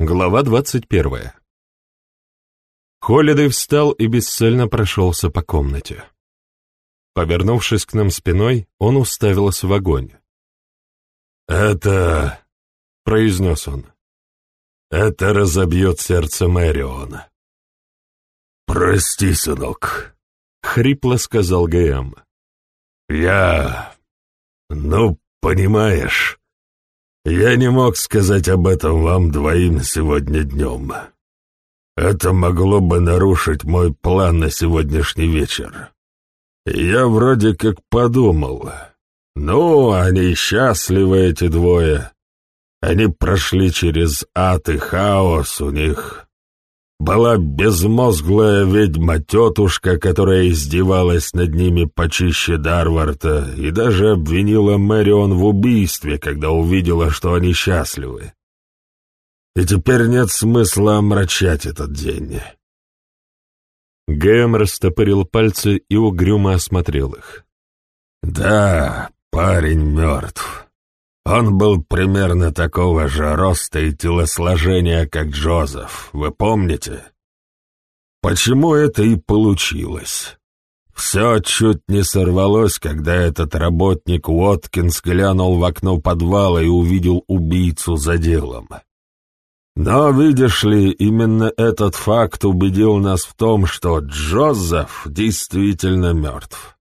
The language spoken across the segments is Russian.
Глава двадцать первая. Холидей встал и бесцельно прошелся по комнате. Повернувшись к нам спиной, он уставился в огонь. «Это...» — произнес он. «Это разобьет сердце Мэриона». «Прости, сынок», — хрипло сказал ГМ. «Я... ну, понимаешь...» Я не мог сказать об этом вам двоим сегодня днем. Это могло бы нарушить мой план на сегодняшний вечер. Я вроде как подумал. Ну, они счастливы, эти двое. Они прошли через ад и хаос, у них была безмозглая ведьма-тетушка, которая издевалась над ними почище Дарварда и даже обвинила Мэрион в убийстве, когда увидела, что они счастливы. И теперь нет смысла омрачать этот день. Гэм растопырил пальцы и угрюмо осмотрел их. «Да, парень мертв. Он был примерно такого же роста и телосложения, как Джозеф, вы помните? Почему это и получилось? Все чуть не сорвалось, когда этот работник Уоткинс глянул в окно подвала и увидел убийцу за делом. Но, видишь ли, именно этот факт убедил нас в том, что Джозеф действительно мертв.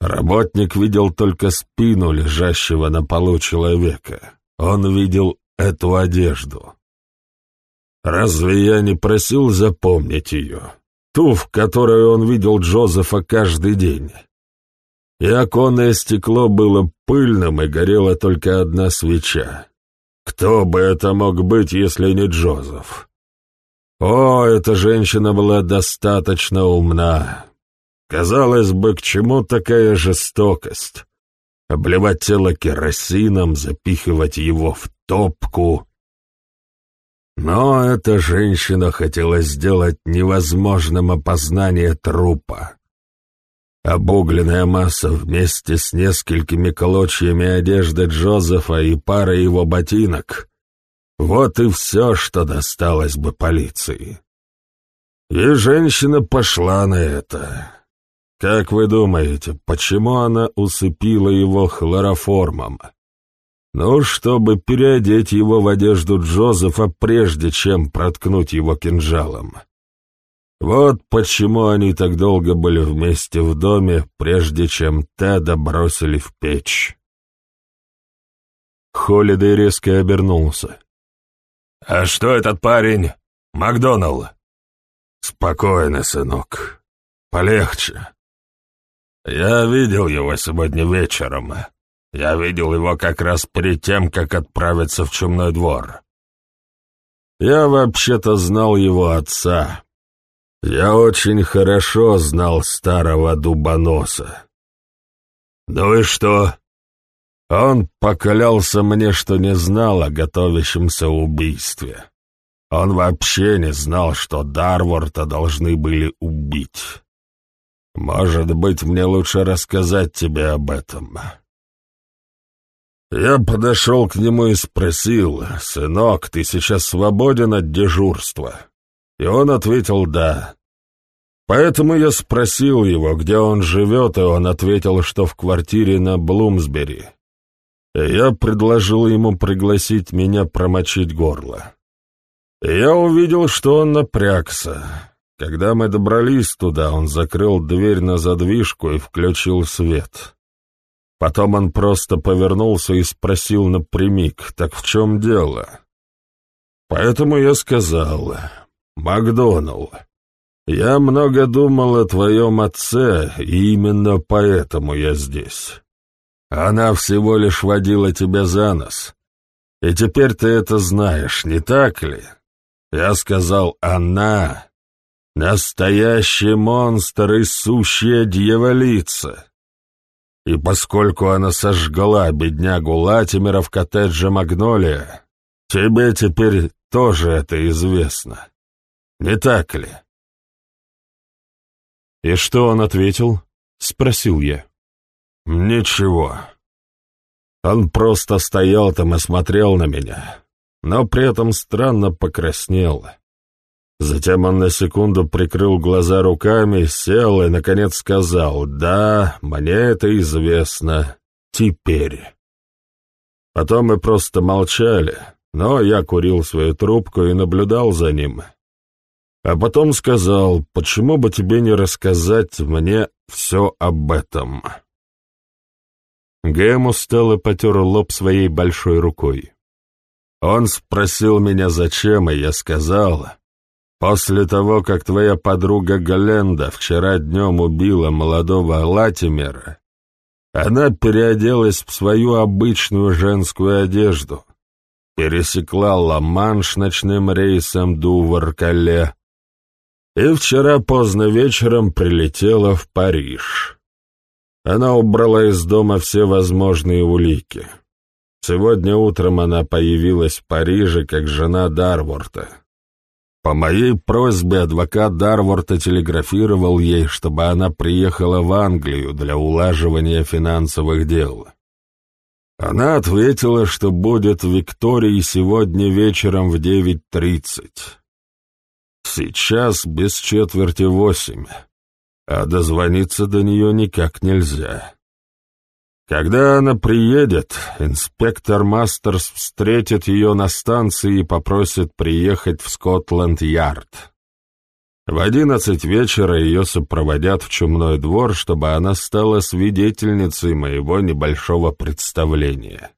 Работник видел только спину лежащего на полу человека. Он видел эту одежду. Разве я не просил запомнить ее? Ту, в которой он видел Джозефа каждый день. И оконное стекло было пыльным, и горела только одна свеча. Кто бы это мог быть, если не Джозеф? О, эта женщина была достаточно умна, Казалось бы, к чему такая жестокость? Обливать тело керосином, запихивать его в топку. Но эта женщина хотела сделать невозможным опознание трупа. Обугленная масса вместе с несколькими клочьями одежды Джозефа и парой его ботинок — вот и все, что досталось бы полиции. И женщина пошла на это. Как вы думаете, почему она усыпила его хлороформом? Ну, чтобы переодеть его в одежду Джозефа, прежде чем проткнуть его кинжалом. Вот почему они так долго были вместе в доме, прежде чем Теда бросили в печь. Холидей резко обернулся. «А что этот парень? Макдоналл?» «Спокойно, сынок. Полегче. «Я видел его сегодня вечером. Я видел его как раз перед тем, как отправиться в чумной двор. Я вообще-то знал его отца. Я очень хорошо знал старого дубоноса. Ну и что?» Он поклялся мне, что не знал о готовящемся убийстве. Он вообще не знал, что Дарворта должны были убить. Может быть, мне лучше рассказать тебе об этом. Я подошел к нему и спросил, «Сынок, ты сейчас свободен от дежурства?» И он ответил «да». Поэтому я спросил его, где он живет, и он ответил, что в квартире на Блумсбери. И я предложил ему пригласить меня промочить горло. И я увидел, что он напрягся. Когда мы добрались туда, он закрыл дверь на задвижку и включил свет. Потом он просто повернулся и спросил напрямик, так в чем дело? Поэтому я сказал, Макдоналл, я много думал о твоем отце, и именно поэтому я здесь. Она всего лишь водила тебя за нос. И теперь ты это знаешь, не так ли? Я сказал «она», Настоящий монстр и сущая дьяволица. И поскольку она сожгла беднягу Латимера в коттедже Магнолия, тебе теперь тоже это известно. Не так ли? «И что он ответил?» — спросил я. «Ничего. Он просто стоял там и смотрел на меня. но при этом странно покраснел. Затем он на секунду прикрыл глаза руками, сел и, наконец, сказал «Да, мне это известно. Теперь». Потом мы просто молчали, но я курил свою трубку и наблюдал за ним. А потом сказал, почему бы тебе не рассказать мне все об этом. Гэм устало потер лоб своей большой рукой. Он спросил меня, зачем, и я сказал, после того, как твоя подруга Галенда вчера днем убила молодого Латимера, она переоделась в свою обычную женскую одежду, пересекла Ла-Манш ночным рейсом Дувар-Кале и вчера поздно вечером прилетела в Париж. Она убрала из дома все возможные улики. Сегодня утром она появилась в Париже как жена Дарворта. По моей просьбе адвокат Дарворта телеграфировал ей, чтобы она приехала в Англию для улаживания финансовых дел. Она ответила, что будет в Виктории сегодня вечером в 9.30. Сейчас без четверти восемь, а дозвониться до нее никак нельзя. Когда она приедет, инспектор Мастерс встретит ее на станции и попросит приехать в Скотланд-Ярд. В одиннадцать вечера ее сопроводят в чумной двор, чтобы она стала свидетельницей моего небольшого представления.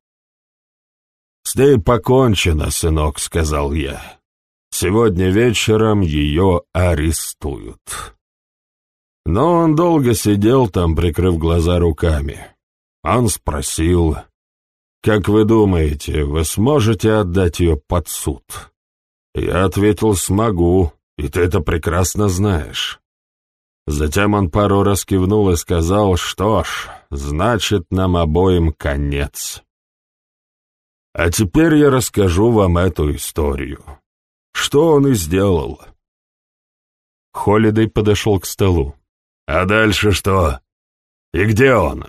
«С ней покончено, сынок», — сказал я. «Сегодня вечером ее арестуют». Но он долго сидел там, прикрыв глаза руками. Он спросил, «Как вы думаете, вы сможете отдать ее под суд?» Я ответил, «Смогу, и ты это прекрасно знаешь». Затем он пару раз кивнул и сказал, «Что ж, значит, нам обоим конец». А теперь я расскажу вам эту историю. Что он и сделал. Холидей подошел к столу. «А дальше что? И где он?»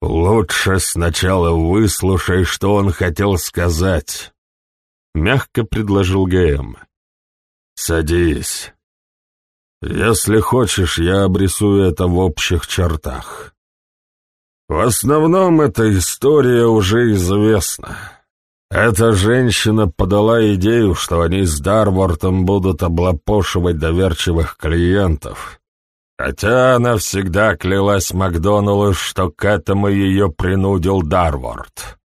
«Лучше сначала выслушай, что он хотел сказать», — мягко предложил ГМ. «Садись. Если хочешь, я обрисую это в общих чертах. В основном эта история уже известна. Эта женщина подала идею, что они с Дарвортом будут облапошивать доверчивых клиентов, Хотя она всегда клялась Макдоналу, что к этому ее принудил Дарворд.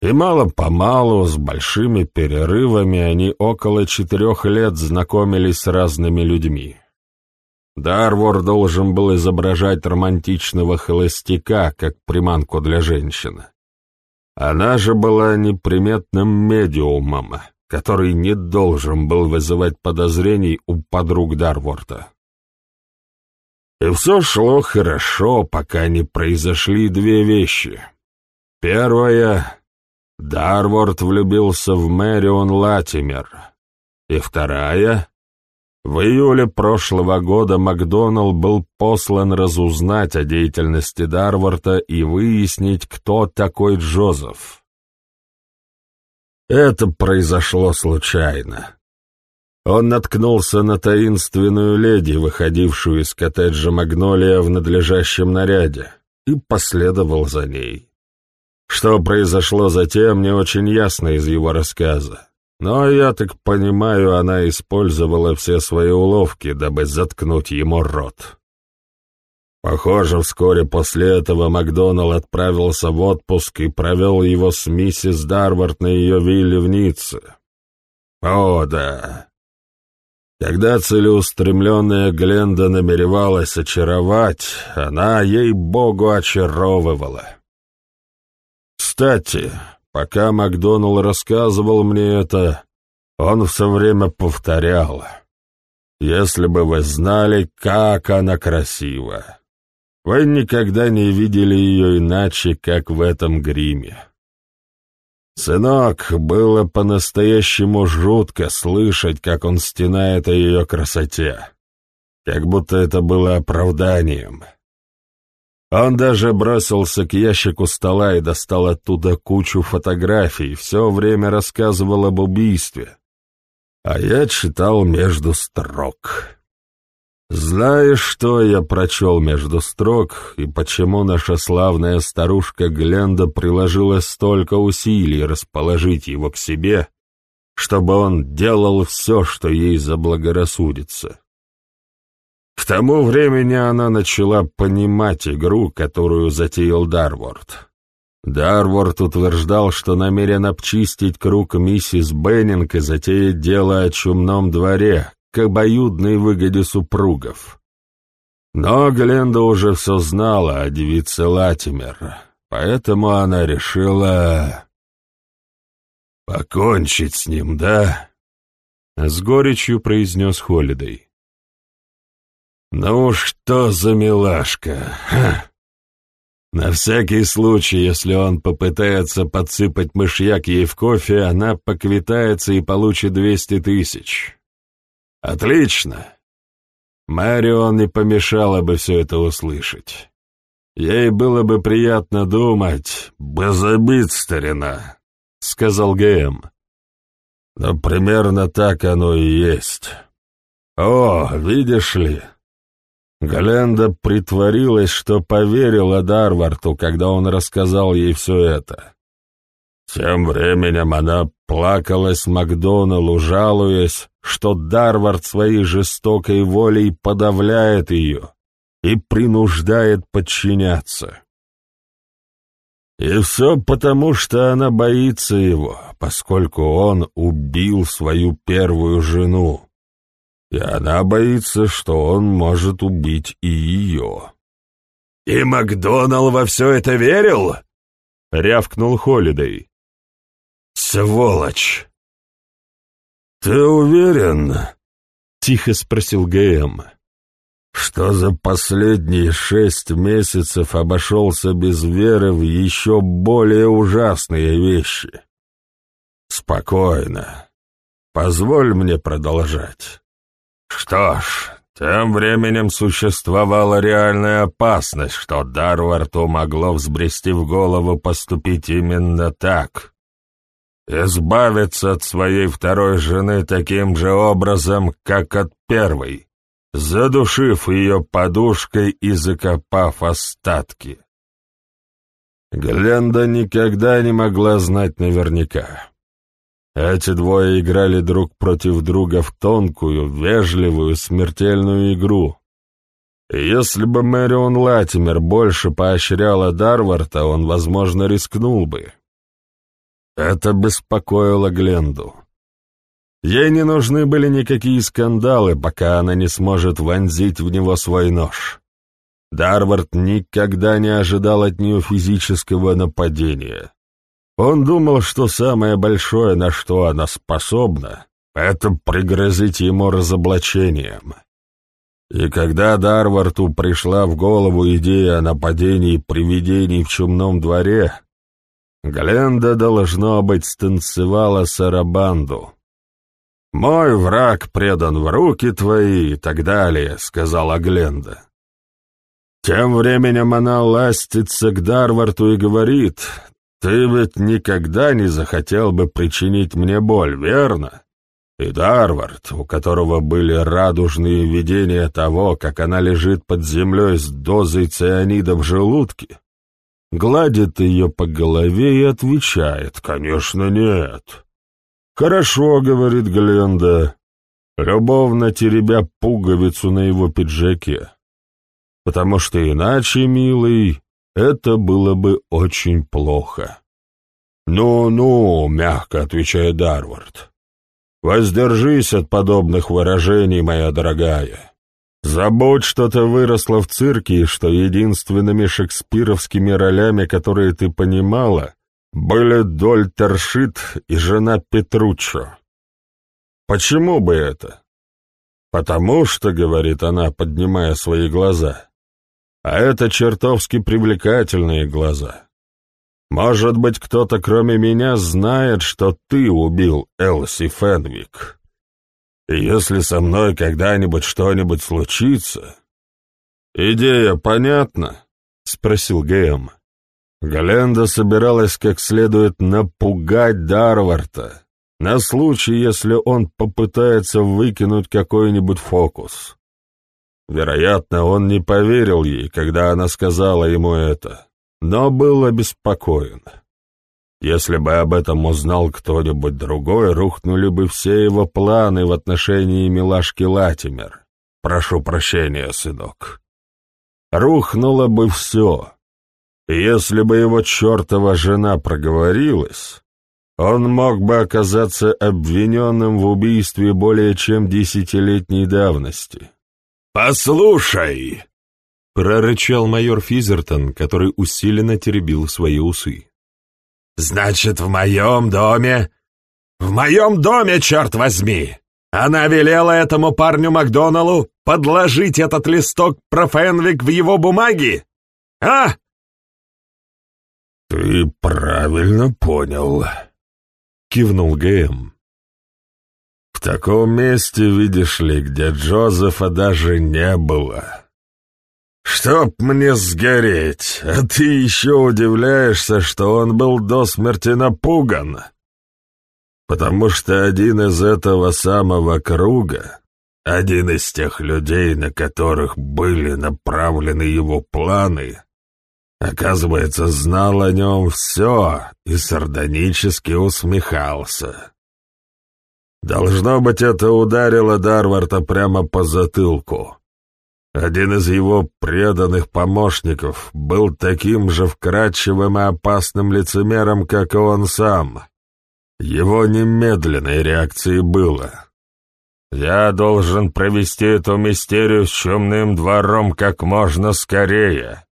И мало-помалу, с большими перерывами, они около четырех лет знакомились с разными людьми. Дарвор должен был изображать романтичного холостяка, как приманку для женщины. Она же была неприметным медиумом, который не должен был вызывать подозрений у подруг Дарворта. И все шло хорошо, пока не произошли две вещи. Первая — Дарворд влюбился в Мэрион Латимер. И вторая — в июле прошлого года Макдоналл был послан разузнать о деятельности Дарворта и выяснить, кто такой Джозеф. Это произошло случайно. Он наткнулся на таинственную леди, выходившую из коттеджа Магнолия в надлежащем наряде, и последовал за ней. Что произошло затем, не очень ясно из его рассказа. Но, я так понимаю, она использовала все свои уловки, дабы заткнуть ему рот. Похоже, вскоре после этого Макдоналл отправился в отпуск и провел его с миссис Дарвард на ее вилле в Ницце. О, да, когда целеустремленная Гленда намеревалась очаровать, она, ей-богу, очаровывала. Кстати, пока Макдоналл рассказывал мне это, он все время повторял. «Если бы вы знали, как она красива! Вы никогда не видели ее иначе, как в этом гриме». Сынок, было по-настоящему жутко слышать, как он стенает о ее красоте, как будто это было оправданием. Он даже бросился к ящику стола и достал оттуда кучу фотографий, все время рассказывал об убийстве. А я читал между строк. Знаешь, что я прочел между строк, и почему наша славная старушка Гленда приложила столько усилий расположить его к себе, чтобы он делал все, что ей заблагорассудится? К тому времени она начала понимать игру, которую затеял Дарворд. Дарворд утверждал, что намерен обчистить круг миссис Беннинг и затеять дело о чумном дворе, к обоюдной выгоде супругов. Но Гленда уже все знала о девице Латимер, поэтому она решила... «Покончить с ним, да?» — с горечью произнес Холидей. «Ну что за милашка? Ха! На всякий случай, если он попытается подсыпать мышьяк ей в кофе, она поквитается и получит двести тысяч. Отлично. Марион не помешало бы все это услышать. Ей было бы приятно думать, «Безобид, старина», — сказал ГМ. Но примерно так оно и есть. О, видишь ли, Гленда притворилась, что поверила Дарварту, когда он рассказал ей все это. Тем временем она плакалась Макдоналу, жалуясь, что Дарвард своей жестокой волей подавляет ее и принуждает подчиняться. И все потому, что она боится его, поскольку он убил свою первую жену и она боится, что он может убить и ее. «И Макдоналл во все это верил?» — рявкнул Холидей. «Сволочь!» «Ты уверен?» — тихо спросил ГМ. «Что за последние шесть месяцев обошелся без веры в еще более ужасные вещи?» «Спокойно. Позволь мне продолжать. Что ж, тем временем существовала реальная опасность, что Дарварту могло взбрести в голову поступить именно так. Избавиться от своей второй жены таким же образом, как от первой, задушив ее подушкой и закопав остатки. Гленда никогда не могла знать наверняка. Эти двое играли друг против друга в тонкую, вежливую, смертельную игру. Если бы Мэрион Латимер больше поощряла Дарварта, он, возможно, рискнул бы. Это беспокоило Гленду. Ей не нужны были никакие скандалы, пока она не сможет вонзить в него свой нож. Дарвард никогда не ожидал от нее физического нападения. Он думал, что самое большое, на что она способна, это пригрозить ему разоблачением. И когда Дарварту пришла в голову идея о нападении привидений в чумном дворе, Гленда, должно быть, станцевала сарабанду. «Мой враг предан в руки твои» и так далее, — сказала Гленда. Тем временем она ластится к Дарварту и говорит, ты ведь никогда не захотел бы причинить мне боль, верно? И Дарвард, у которого были радужные видения того, как она лежит под землей с дозой цианида в желудке, гладит ее по голове и отвечает, «Конечно, нет». «Хорошо», — говорит Гленда, любовно теребя пуговицу на его пиджаке. «Потому что иначе, милый, это было бы очень плохо. «Ну-ну», — мягко отвечает Дарвард, — «воздержись от подобных выражений, моя дорогая. Забудь, что ты выросла в цирке и что единственными шекспировскими ролями, которые ты понимала, были Дольтершит и жена Петруччо. Почему бы это? Потому что, — говорит она, поднимая свои глаза, а это чертовски привлекательные глаза. Может быть, кто-то кроме меня знает, что ты убил Элси Фенвик. И если со мной когда-нибудь что-нибудь случится... Идея понятна? — спросил ГМ. Галенда собиралась как следует напугать Дарварта, на случай, если он попытается выкинуть какой-нибудь фокус. Вероятно, он не поверил ей, когда она сказала ему это, но был обеспокоен. Если бы об этом узнал кто-нибудь другой, рухнули бы все его планы в отношении милашки Латимер. Прошу прощения, сынок. Рухнуло бы все. Если бы его чертова жена проговорилась, он мог бы оказаться обвиненным в убийстве более чем десятилетней давности. «Послушай!» — прорычал майор Физертон, который усиленно теребил свои усы. «Значит, в моем доме... В моем доме, черт возьми! Она велела этому парню Макдоналу подложить этот листок про Фенвик в его бумаги? А?» «Ты правильно понял», — кивнул ГМ. В таком месте, видишь ли, где Джозефа даже не было. Чтоб мне сгореть, а ты еще удивляешься, что он был до смерти напуган. Потому что один из этого самого круга, один из тех людей, на которых были направлены его планы, оказывается, знал о нем все и сардонически усмехался. Должно быть, это ударило Дарварда прямо по затылку. Один из его преданных помощников был таким же вкрадчивым и опасным лицемером, как и он сам. Его немедленной реакцией было. «Я должен провести эту мистерию с чумным двором как можно скорее».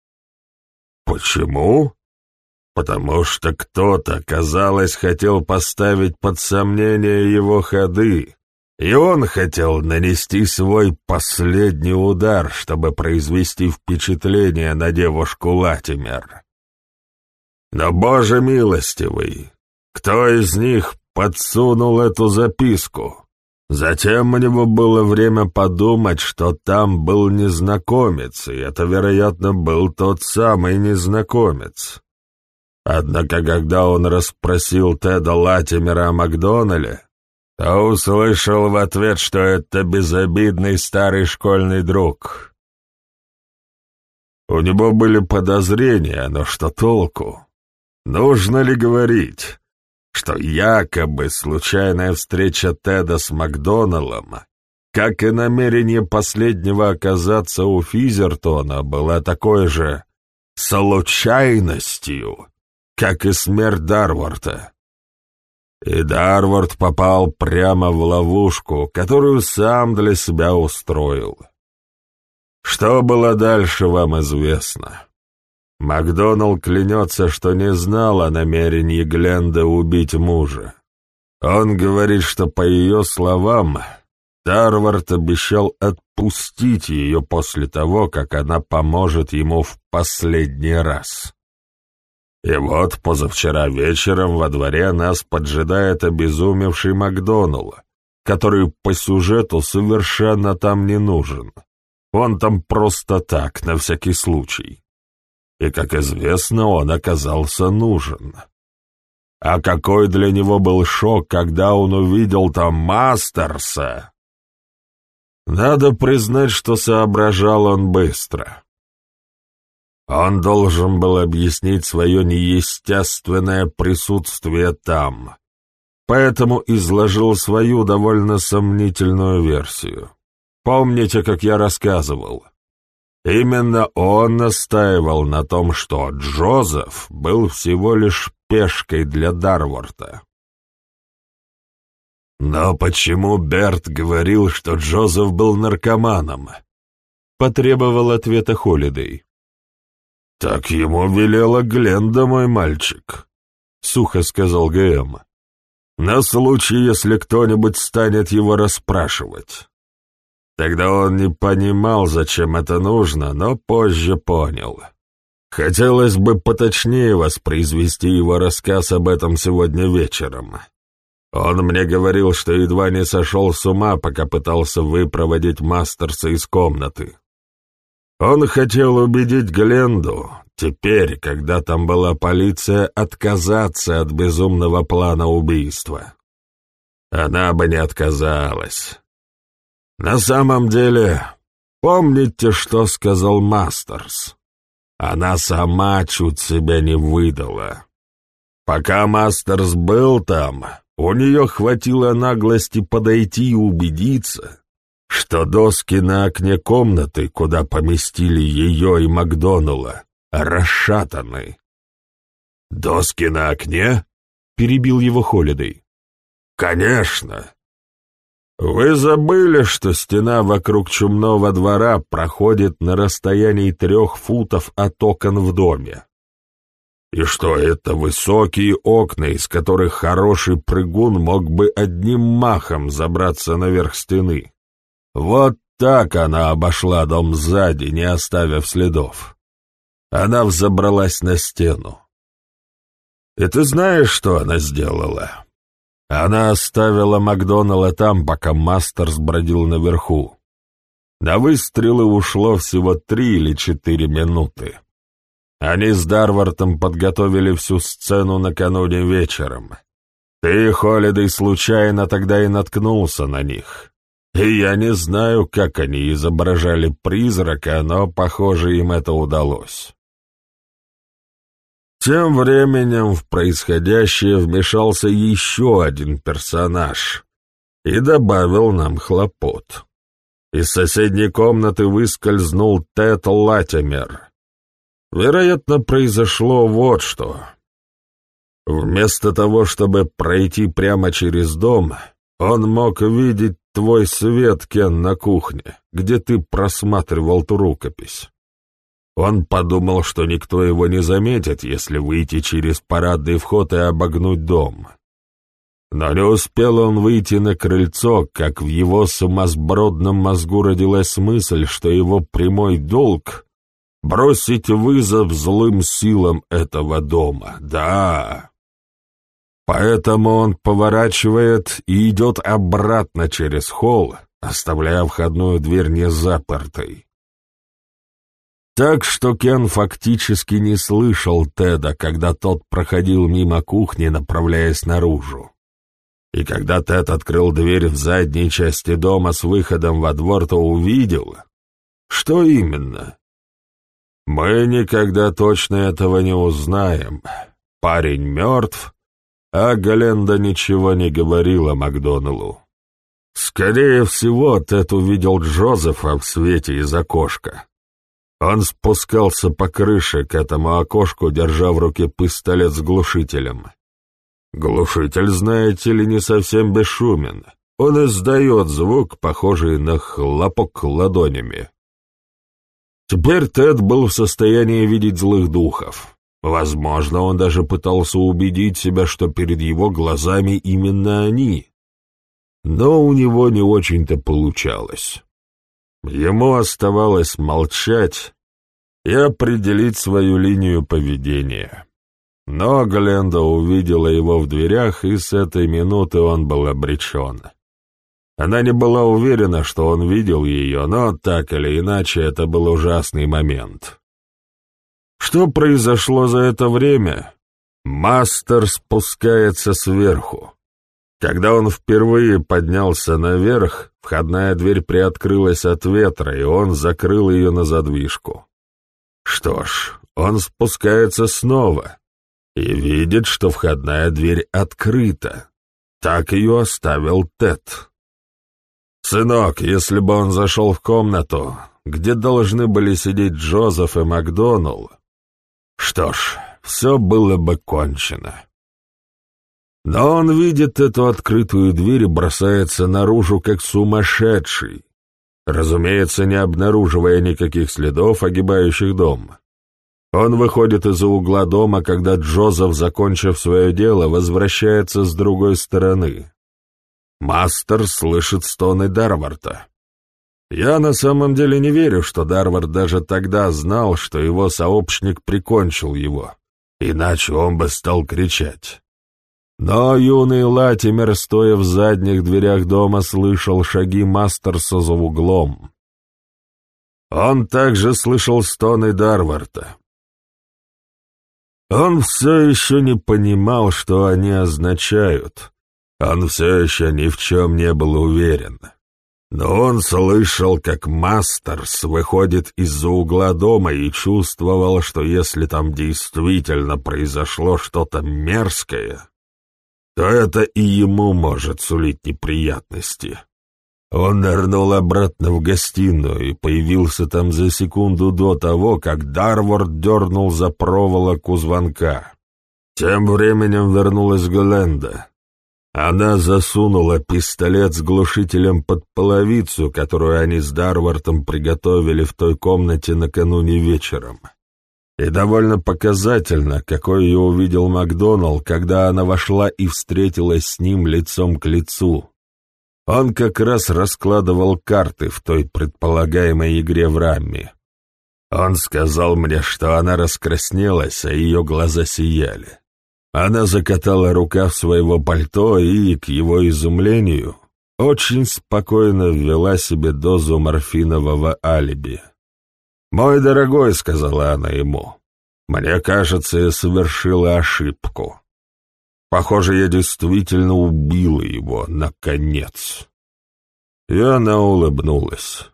«Почему?» потому что кто-то, казалось, хотел поставить под сомнение его ходы, и он хотел нанести свой последний удар, чтобы произвести впечатление на девушку Латимер. Но, Боже милостивый, кто из них подсунул эту записку? Затем у него было время подумать, что там был незнакомец, и это, вероятно, был тот самый незнакомец. Однако, когда он расспросил Теда Латимера о Макдонале, то услышал в ответ, что это безобидный старый школьный друг. У него были подозрения, но что толку? Нужно ли говорить, что якобы случайная встреча Теда с Макдоналом, как и намерение последнего оказаться у Физертона, была такой же случайностью, как и смерть Дарварда. И Дарвард попал прямо в ловушку, которую сам для себя устроил. Что было дальше, вам известно. Макдоналл клянется, что не знал о намерении Гленда убить мужа. Он говорит, что, по ее словам, Дарвард обещал отпустить ее после того, как она поможет ему в последний раз. И вот позавчера вечером во дворе нас поджидает обезумевший Макдоналл, который по сюжету совершенно там не нужен. Он там просто так, на всякий случай. И, как известно, он оказался нужен. А какой для него был шок, когда он увидел там Мастерса! Надо признать, что соображал он быстро. Он должен был объяснить свое неестественное присутствие там, поэтому изложил свою довольно сомнительную версию. Помните, как я рассказывал? Именно он настаивал на том, что Джозеф был всего лишь пешкой для Дарворта. Но почему Берт говорил, что Джозеф был наркоманом? Потребовал ответа Холидей. «Так ему велела Гленда, мой мальчик», — сухо сказал ГМ. «На случай, если кто-нибудь станет его расспрашивать». Тогда он не понимал, зачем это нужно, но позже понял. Хотелось бы поточнее воспроизвести его рассказ об этом сегодня вечером. Он мне говорил, что едва не сошел с ума, пока пытался выпроводить Мастерса из комнаты. Он хотел убедить Гленду, теперь, когда там была полиция, отказаться от безумного плана убийства. Она бы не отказалась. На самом деле, помните, что сказал Мастерс? Она сама чуть себя не выдала. Пока Мастерс был там, у нее хватило наглости подойти и убедиться, что доски на окне комнаты, куда поместили ее и Макдоналла, расшатаны. «Доски на окне?» — перебил его Холидей. «Конечно. Вы забыли, что стена вокруг чумного двора проходит на расстоянии трех футов от окон в доме? И что это высокие окна, из которых хороший прыгун мог бы одним махом забраться наверх стены? Вот так она обошла дом сзади, не оставив следов. Она взобралась на стену. И ты знаешь, что она сделала? Она оставила Макдонала там, пока Мастерс бродил наверху. На выстрелы ушло всего три или четыре минуты. Они с Дарвартом подготовили всю сцену накануне вечером. Ты, Холидей, случайно тогда и наткнулся на них. И я не знаю, как они изображали призрака, но, похоже, им это удалось. Тем временем в происходящее вмешался еще один персонаж и добавил нам хлопот. Из соседней комнаты выскользнул Тед Латимер. Вероятно, произошло вот что. Вместо того, чтобы пройти прямо через дом, он мог видеть твой свет, Кен, на кухне, где ты просматривал ту рукопись. Он подумал, что никто его не заметит, если выйти через парадный вход и обогнуть дом. Но не успел он выйти на крыльцо, как в его сумасбродном мозгу родилась мысль, что его прямой долг — бросить вызов злым силам этого дома. Да. Поэтому он поворачивает и идет обратно через холл, оставляя входную дверь не запертой. Так что Кен фактически не слышал Теда, когда тот проходил мимо кухни, направляясь наружу. И когда Тед открыл дверь в задней части дома с выходом во двор, то увидел... Что именно? Мы никогда точно этого не узнаем. Парень мертв, а Галенда ничего не говорила Макдоналлу. Скорее всего, Тед увидел Джозефа в свете из окошка. Он спускался по крыше к этому окошку, держа в руке пистолет с глушителем. Глушитель, знаете ли, не совсем бесшумен. Он издает звук, похожий на хлопок ладонями. Теперь Тед был в состоянии видеть злых духов. Возможно, он даже пытался убедить себя, что перед его глазами именно они. Но у него не очень-то получалось. Ему оставалось молчать и определить свою линию поведения. Но Гленда увидела его в дверях, и с этой минуты он был обречен. Она не была уверена, что он видел ее, но так или иначе это был ужасный момент. Что произошло за это время? Мастер спускается сверху. Когда он впервые поднялся наверх, входная дверь приоткрылась от ветра, и он закрыл ее на задвижку. Что ж, он спускается снова и видит, что входная дверь открыта. Так ее оставил Тед. «Сынок, если бы он зашел в комнату, где должны были сидеть Джозеф и Макдоналл, что ж, все было бы кончено». Но он видит эту открытую дверь и бросается наружу, как сумасшедший, разумеется, не обнаруживая никаких следов, огибающих дом. Он выходит из-за угла дома, когда Джозеф, закончив свое дело, возвращается с другой стороны. Мастер слышит стоны Дарварда. Я на самом деле не верю, что Дарвард даже тогда знал, что его сообщник прикончил его, иначе он бы стал кричать. Но юный Латимер, стоя в задних дверях дома, слышал шаги Мастерса за углом. Он также слышал стоны Дарварда. Он все еще не понимал, что они означают. Он все еще ни в чем не был уверен. Но он слышал, как Мастерс выходит из-за угла дома и чувствовал, что если там действительно произошло что-то мерзкое, то это и ему может сулить неприятности. Он нырнул обратно в гостиную и появился там за секунду до того, как Дарворд дернул за проволоку звонка. Тем временем вернулась Гленда. Она засунула пистолет с глушителем под половицу, которую они с Дарвартом приготовили в той комнате накануне вечером. И довольно показательно, какой ее увидел Макдоналл, когда она вошла и встретилась с ним лицом к лицу, он как раз раскладывал карты в той предполагаемой игре в рамме. Он сказал мне, что она раскраснелась, а ее глаза сияли. Она закатала рукав своего пальто и, к его изумлению, очень спокойно ввела себе дозу морфинового алиби. «Мой дорогой», — сказала она ему, — «мне кажется, я совершила ошибку. Похоже, я действительно убила его, наконец. И она улыбнулась.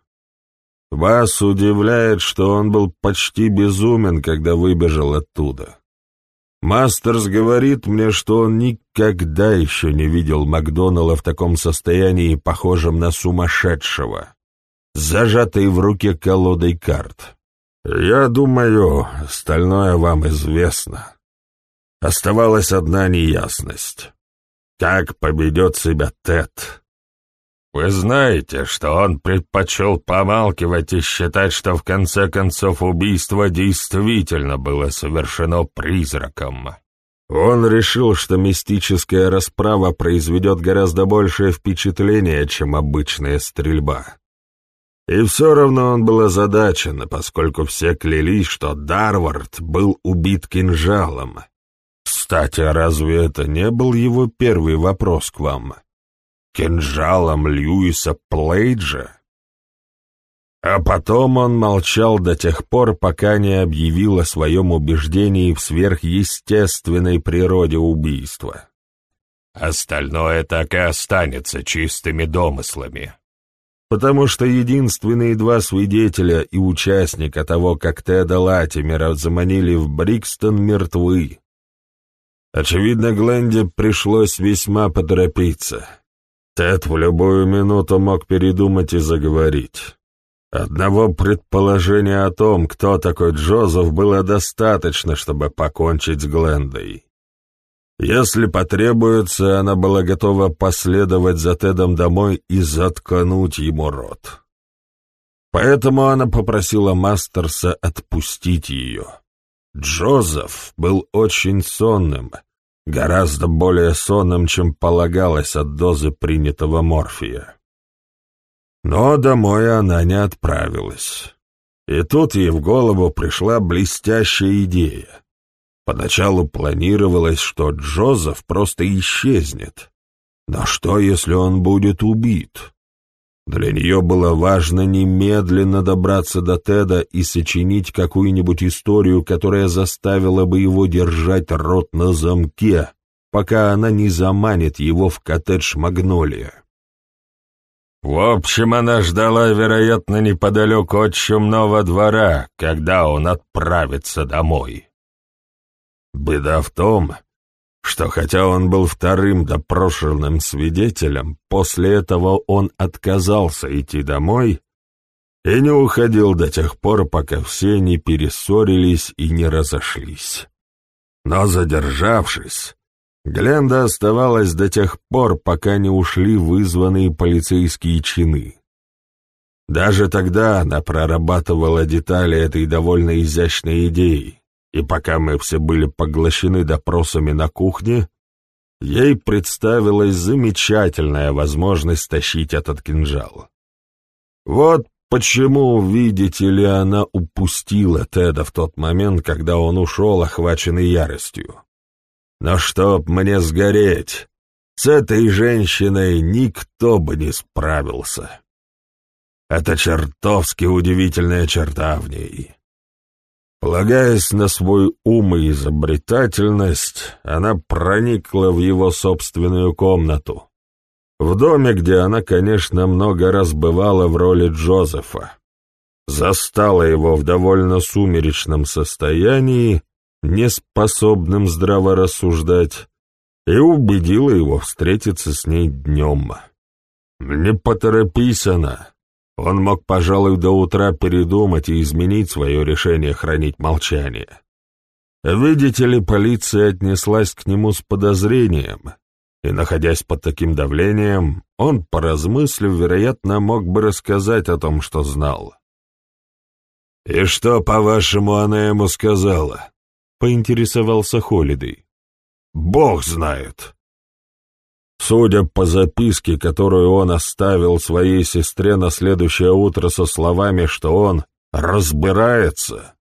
Вас удивляет, что он был почти безумен, когда выбежал оттуда. Мастерс говорит мне, что он никогда еще не видел Макдоналла в таком состоянии, похожем на сумасшедшего, зажатой в руке колодой карт. Я думаю, остальное вам известно. Оставалась одна неясность. Как поведет себя Тед? Вы знаете, что он предпочел помалкивать и считать, что в конце концов убийство действительно было совершено призраком. Он решил, что мистическая расправа произведет гораздо большее впечатление, чем обычная стрельба. И все равно он был озадачен, поскольку все клялись, что Дарвард был убит кинжалом, кстати, а разве это не был его первый вопрос к вам? Кинжалом Льюиса Плейджа? А потом он молчал до тех пор, пока не объявил о своем убеждении в сверхъестественной природе убийства. Остальное так и останется чистыми домыслами. Потому что единственные два свидетеля и участника того, как Теда Латимера заманили в Брикстон, мертвы. Очевидно, Гленде пришлось весьма поторопиться. Тед в любую минуту мог передумать и заговорить. Одного предположения о том, кто такой Джозеф, было достаточно, чтобы покончить с Глендой. Если потребуется, она была готова последовать за Тедом домой и заткнуть ему рот. Поэтому она попросила Мастерса отпустить ее. Джозеф был очень сонным — гораздо более сонным, чем полагалось от дозы принятого морфия. Но домой она не отправилась. И тут ей в голову пришла блестящая идея. Поначалу планировалось, что Джозеф просто исчезнет. Но что, если он будет убит? Для нее было важно немедленно добраться до Теда и сочинить какую-нибудь историю, которая заставила бы его держать рот на замке, пока она не заманит его в коттедж Магнолия. В общем, она ждала, вероятно, неподалеку от чумного двора, когда он отправится домой. Беда в том, что хотя он был вторым допрошенным свидетелем, после этого он отказался идти домой и не уходил до тех пор, пока все не перессорились и не разошлись. Но задержавшись, Гленда оставалась до тех пор, пока не ушли вызванные полицейские чины. Даже тогда она прорабатывала детали этой довольно изящной идеи, и пока мы все были поглощены допросами на кухне, ей представилась замечательная возможность тащить этот кинжал. Вот почему, видите ли, она упустила Теда в тот момент, когда он ушел, охваченный яростью. Но чтоб мне сгореть, с этой женщиной никто бы не справился. Это чертовски удивительная черта в ней. Полагаясь на свой ум и изобретательность, она проникла в его собственную комнату. В доме, где она, конечно, много раз бывала в роли Джозефа. Застала его в довольно сумеречном состоянии, неспособным здраво рассуждать, и убедила его встретиться с ней днем. Не поторопись она, он мог, пожалуй, до утра передумать и изменить свое решение хранить молчание. Видите ли, полиция отнеслась к нему с подозрением, и, находясь под таким давлением, он, поразмыслив, вероятно, мог бы рассказать о том, что знал. «И что, по-вашему, она ему сказала?» — поинтересовался Холидей. «Бог знает. Судя по записке, которую он оставил своей сестре на следующее утро со словами, что он разбирается,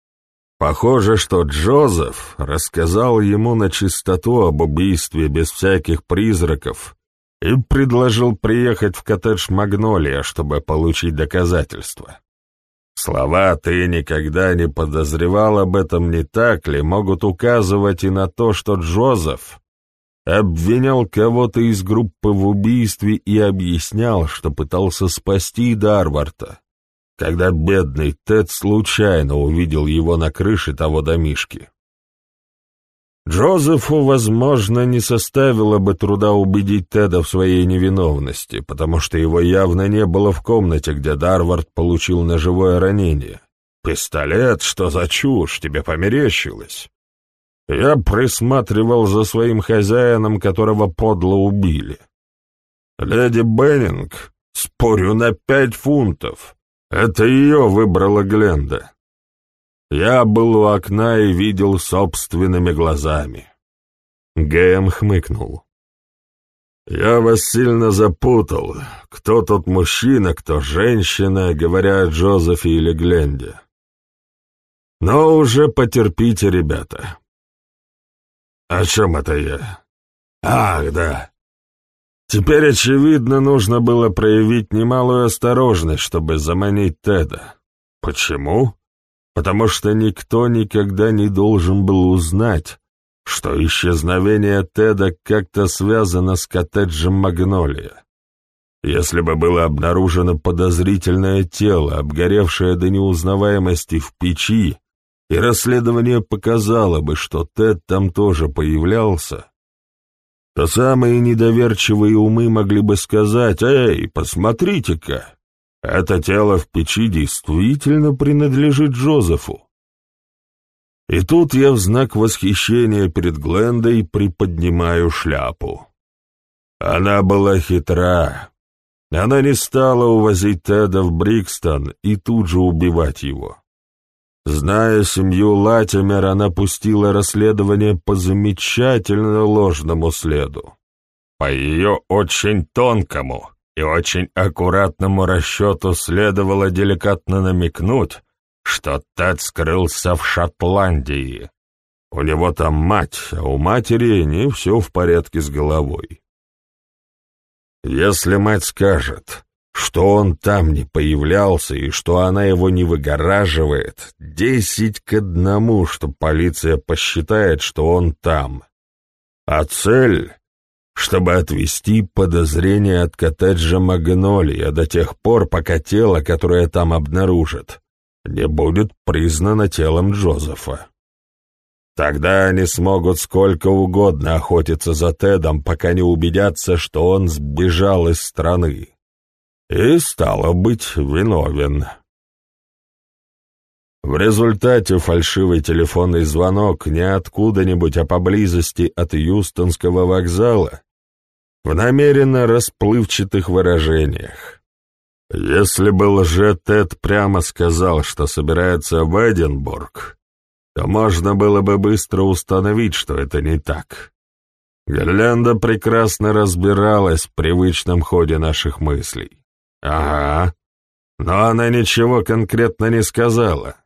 похоже, что Джозеф рассказал ему на чистоту об убийстве без всяких призраков и предложил приехать в коттедж Магнолия, чтобы получить доказательства. Слова «ты никогда не подозревал об этом, не так ли?» могут указывать и на то, что Джозеф обвинял кого-то из группы в убийстве и объяснял, что пытался спасти Дарварта, когда бедный Тед случайно увидел его на крыше того домишки. Джозефу, возможно, не составило бы труда убедить Теда в своей невиновности, потому что его явно не было в комнате, где Дарвард получил ножевое ранение. «Пистолет? Что за чушь? Тебе померещилось?» Я присматривал за своим хозяином, которого подло убили. Леди Беннинг, спорю на пять фунтов, это ее выбрала Гленда. Я был у окна и видел собственными глазами. Гэм хмыкнул. «Я вас сильно запутал. Кто тот мужчина, кто женщина, говоря о Джозефе или Гленде. Но уже потерпите, ребята. «О чем это я?» «Ах, да. Теперь, очевидно, нужно было проявить немалую осторожность, чтобы заманить Теда. Почему? Потому что никто никогда не должен был узнать, что исчезновение Теда как-то связано с коттеджем Магнолия. Если бы было обнаружено подозрительное тело, обгоревшее до неузнаваемости в печи, и расследование показало бы, что Тед там тоже появлялся, то самые недоверчивые умы могли бы сказать, «Эй, посмотрите-ка, это тело в печи действительно принадлежит Джозефу». И тут я в знак восхищения перед Глендой приподнимаю шляпу. Она была хитра. Она не стала увозить Теда в Брикстон и тут же убивать его. Зная семью Латимер, она пустила расследование по замечательно ложному следу. По ее очень тонкому и очень аккуратному расчету следовало деликатно намекнуть, что Тед скрылся в Шотландии. У него там мать, а у матери не все в порядке с головой. Если мать скажет, что он там не появлялся и что она его не выгораживает, десять к одному, что полиция посчитает, что он там. А цель — чтобы отвести подозрения от коттеджа Магнолия до тех пор, пока тело, которое там обнаружат, не будет признано телом Джозефа. Тогда они смогут сколько угодно охотиться за Тедом, пока не убедятся, что он сбежал из страны и, стало быть, виновен. В результате фальшивый телефонный звонок не откуда-нибудь, а поблизости от Юстонского вокзала в намеренно расплывчатых выражениях. Если бы лже-Тед прямо сказал, что собирается в Эдинбург, то можно было бы быстро установить, что это не так. Гирленда прекрасно разбиралась в привычном ходе наших мыслей. «Ага. Но она ничего конкретно не сказала.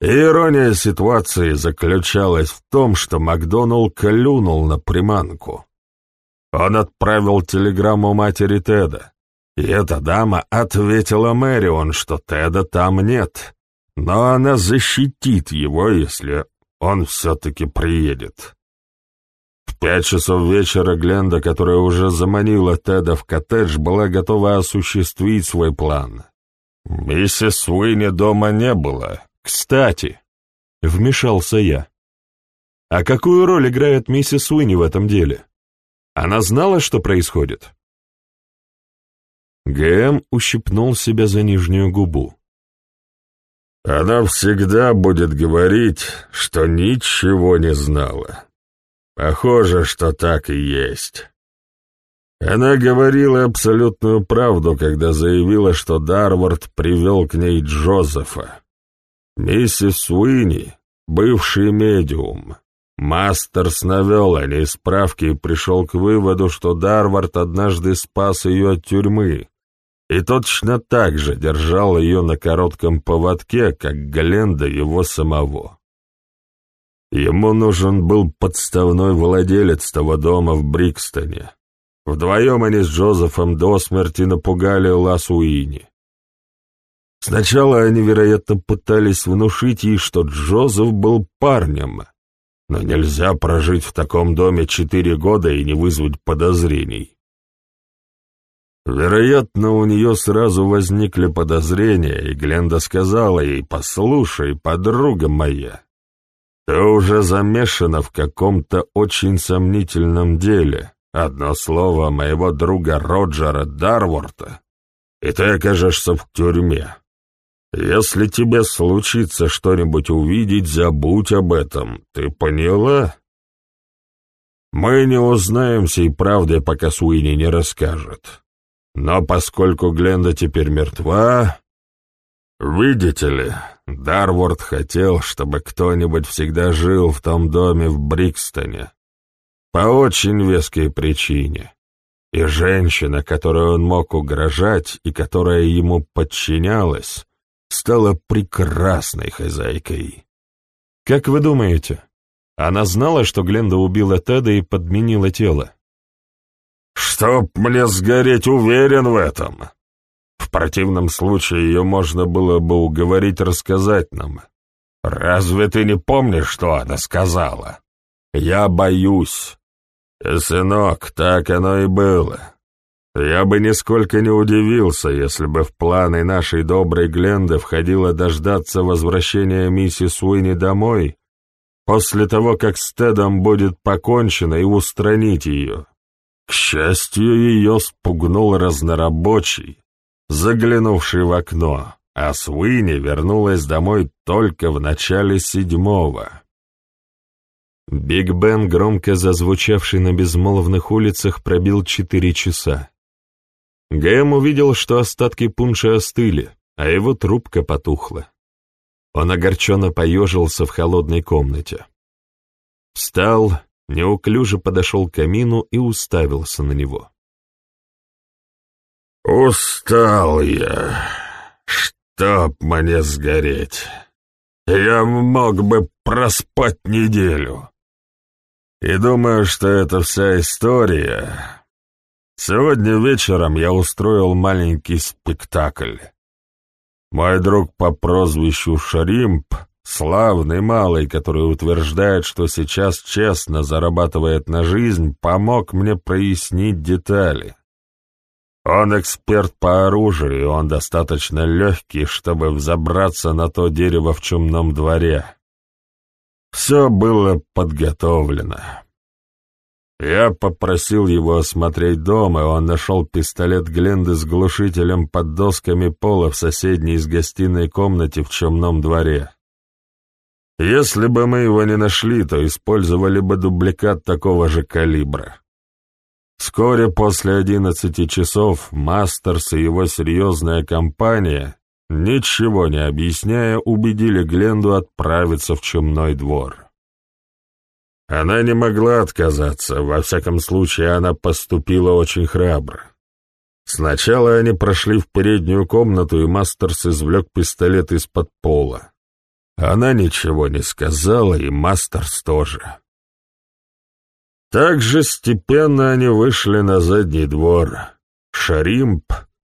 ирония ситуации заключалась в том, что Макдоналл клюнул на приманку. Он отправил телеграмму матери Теда, И эта дама ответила Мэрион, что Теда там нет, но она защитит его, если он все-таки приедет. В пять часов вечера Гленда, которая уже заманила Теда в коттедж, была готова осуществить свой план. Миссис Уинни дома не было. Кстати, вмешался я. А какую роль играет миссис Уинни в этом деле? Она знала, что происходит? ГМ ущипнул себя за нижнюю губу. Она всегда будет говорить, что ничего не знала. Похоже, что так и есть. Она говорила абсолютную правду, когда заявила, что Дарвард привел к ней Джозефа. Миссис Уинни, бывший медиум, Мастерс навел о ней справки и пришел к выводу, что Дарвард однажды спас ее от тюрьмы, и точно так же держал ее на коротком поводке, как Гленда его самого. Ему нужен был подставной владелец того дома в Брикстоне. Вдвоем они с Джозефом до смерти напугали Ласуини. Сначала они, вероятно, пытались внушить ей, что Джозеф был парнем, но нельзя прожить в таком доме четыре года и не вызвать подозрений. Вероятно, у нее сразу возникли подозрения, и Гленда сказала ей, «Послушай, подруга моя, ты уже замешана в каком-то очень сомнительном деле. Одно слово моего друга Роджера Дарворта, и ты окажешься в тюрьме. Если тебе случится что-нибудь увидеть, забудь об этом. Ты поняла?» Мы не узнаем сей правды, пока Суини не расскажет. Но поскольку Гленда теперь мертва... Видите ли, Дарворд хотел, чтобы кто-нибудь всегда жил в том доме в Брикстоне. По очень веской причине. И женщина, которой он мог угрожать и которая ему подчинялась, стала прекрасной хозяйкой. Как вы думаете, она знала, что Гленда убила Теда и подменила тело? Чтоб мне сгореть, уверен в этом. Противном случае ее можно было бы уговорить рассказать нам. Разве ты не помнишь, что она сказала? Я боюсь. Сынок, так оно и было. Я бы нисколько не удивился, если бы в планы нашей доброй Гленды входило дождаться возвращения миссис Уинни домой после того, как с Тедом будет покончено и устранить ее. К счастью, ее спугнул разнорабочий, заглянувший в окно, а Суини вернулась домой только в начале седьмого. Биг Бен, громко зазвучавший на безмолвных улицах, пробил четыре часа. Гэм увидел, что остатки пунша остыли, а его трубка потухла. Он огорченно поежился в холодной комнате. Встал, неуклюже подошел к камину и уставился на него. «Устал я. Чтоб мне сгореть. Я мог бы проспать неделю. И думаю, что это вся история. Сегодня вечером я устроил маленький спектакль. Мой друг по прозвищу Шаримп Славный малый, который утверждает, что сейчас честно зарабатывает на жизнь, помог мне прояснить детали. Он эксперт по оружию, и он достаточно легкий, чтобы взобраться на то дерево в чумном дворе. Все было подготовлено. Я попросил его осмотреть дом, и он нашел пистолет Гленды с глушителем под досками пола в соседней из гостиной комнате в чумном дворе. Если бы мы его не нашли, то использовали бы дубликат такого же калибра. Вскоре после одиннадцати часов Мастерс и его серьезная компания, ничего не объясняя, убедили Гленду отправиться в чумной двор. Она не могла отказаться, во всяком случае она поступила очень храбро. Сначала они прошли в переднюю комнату, и Мастерс извлек пистолет из-под пола. Она ничего не сказала, и Мастерс тоже. Так же степенно они вышли на задний двор. Шаримп,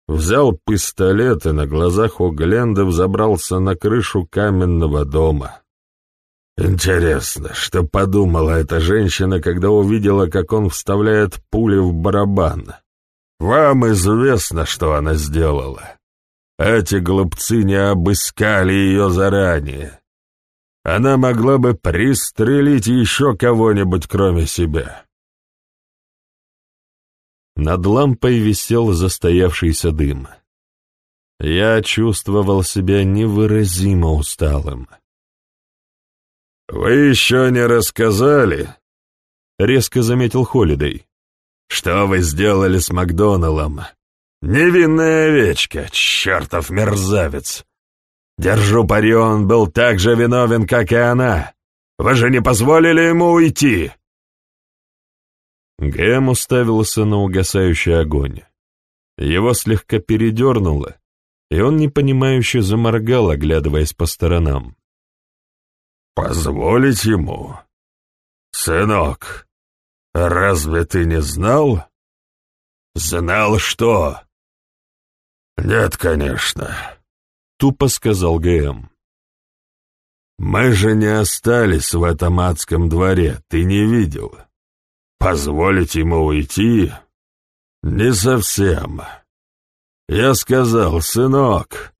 взял пистолет и на глазах у Гленда взобрался на крышу каменного дома. Интересно, что подумала эта женщина, когда увидела, как он вставляет пули в барабан. Вам известно, что она сделала. Эти глупцы не обыскали ее заранее. Она могла бы пристрелить еще кого-нибудь, кроме себя. Над лампой висел застоявшийся дым. Я чувствовал себя невыразимо усталым. «Вы еще не рассказали?» — резко заметил Холидей. «Что вы сделали с Макдоналлом? Невинная овечка, чертов мерзавец! Держу пари, он был так же виновен, как и она. Вы же не позволили ему уйти!» Гэм уставился на угасающий огонь. Его слегка передернуло, и он непонимающе заморгал, оглядываясь по сторонам. «Позволить ему? Сынок, разве ты не знал?» «Знал что?» «Нет, конечно», — тупо сказал ГМ. «Мы же не остались в этом адском дворе, ты не видел. Позволить ему уйти? Не совсем. Я сказал, сынок,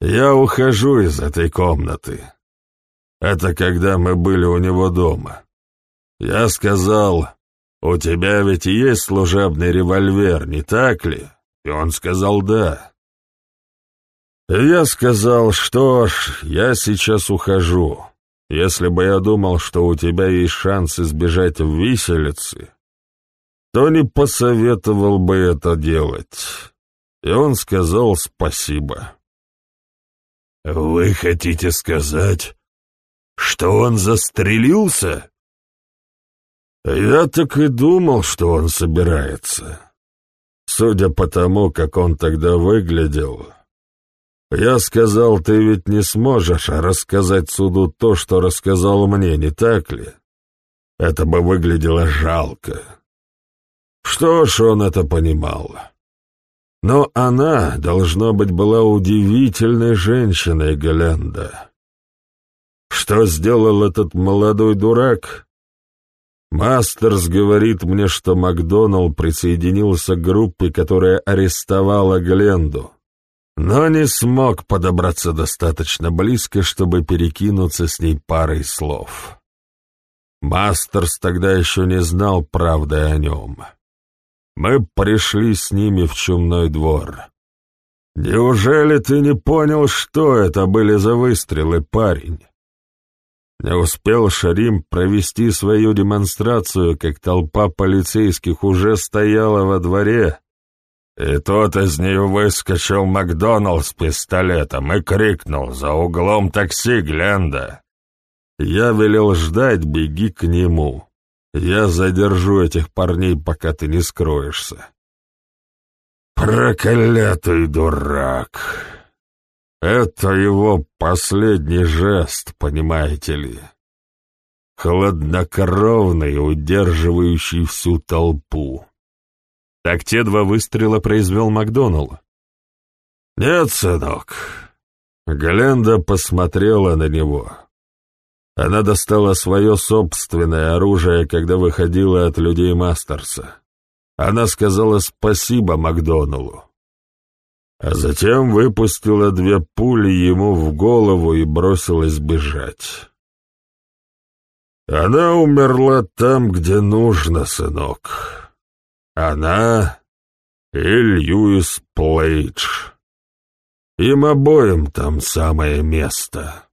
я ухожу из этой комнаты. Это когда мы были у него дома. Я сказал, у тебя ведь есть служебный револьвер, не так ли? И он сказал «да». Я сказал, что ж, я сейчас ухожу. Если бы я думал, что у тебя есть шанс избежать виселицы, то не посоветовал бы это делать. И он сказал спасибо. «Вы хотите сказать, что он застрелился?» «Я так и думал, что он собирается. Судя по тому, как он тогда выглядел, я сказал, ты ведь не сможешь рассказать суду то, что рассказал мне, не так ли? Это бы выглядело жалко. Что ж, он это понимал. Но она, должно быть, была удивительной женщиной, Галенда. Что сделал этот молодой дурак? Мастерс говорит мне, что Макдоналл присоединился к группе, которая арестовала Гленду но не смог подобраться достаточно близко, чтобы перекинуться с ней парой слов. Мастерс тогда еще не знал правды о нем. Мы пришли с ними в чумной двор. Неужели ты не понял, что это были за выстрелы, парень? Не успел Шарим провести свою демонстрацию, как толпа полицейских уже стояла во дворе, и тот из нее выскочил Макдоналд с пистолетом и крикнул «За углом такси, Гленда!» Я велел ждать, беги к нему. Я задержу этих парней, пока ты не скроешься. Проклятый дурак! Это его последний жест, понимаете ли? Хладнокровный, удерживающий всю толпу. Так те два выстрела произвел Макдоналл. «Нет, сынок». Гленда посмотрела на него. Она достала свое собственное оружие, когда выходила от людей Мастерса. Она сказала спасибо Макдоналлу. А затем выпустила две пули ему в голову и бросилась бежать. Она умерла там, где нужно, сынок. Она и Льюис Плейдж. Им обоим там самое место.